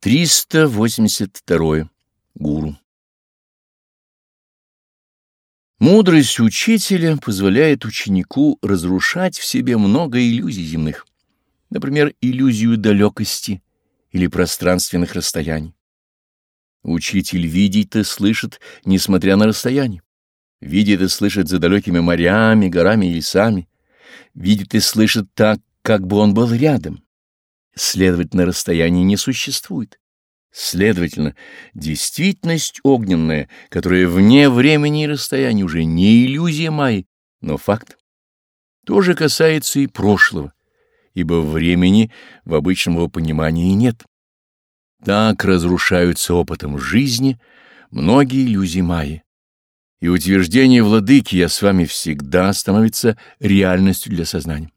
382. Гуру. Мудрость учителя позволяет ученику разрушать в себе много иллюзий земных, например, иллюзию далекости или пространственных расстояний. Учитель видит и слышит, несмотря на расстояние. Видит и слышит за далекими морями, горами и лесами. Видит и слышит так, как бы он был рядом. Следовательно, расстояние не существует. Следовательно, действительность огненная, которая вне времени и расстояния, уже не иллюзия Майи, но факт. То же касается и прошлого, ибо времени в обычном его понимании нет. Так разрушаются опытом жизни многие иллюзии Майи. И утверждение владыки «я с вами всегда» становится реальностью для сознания.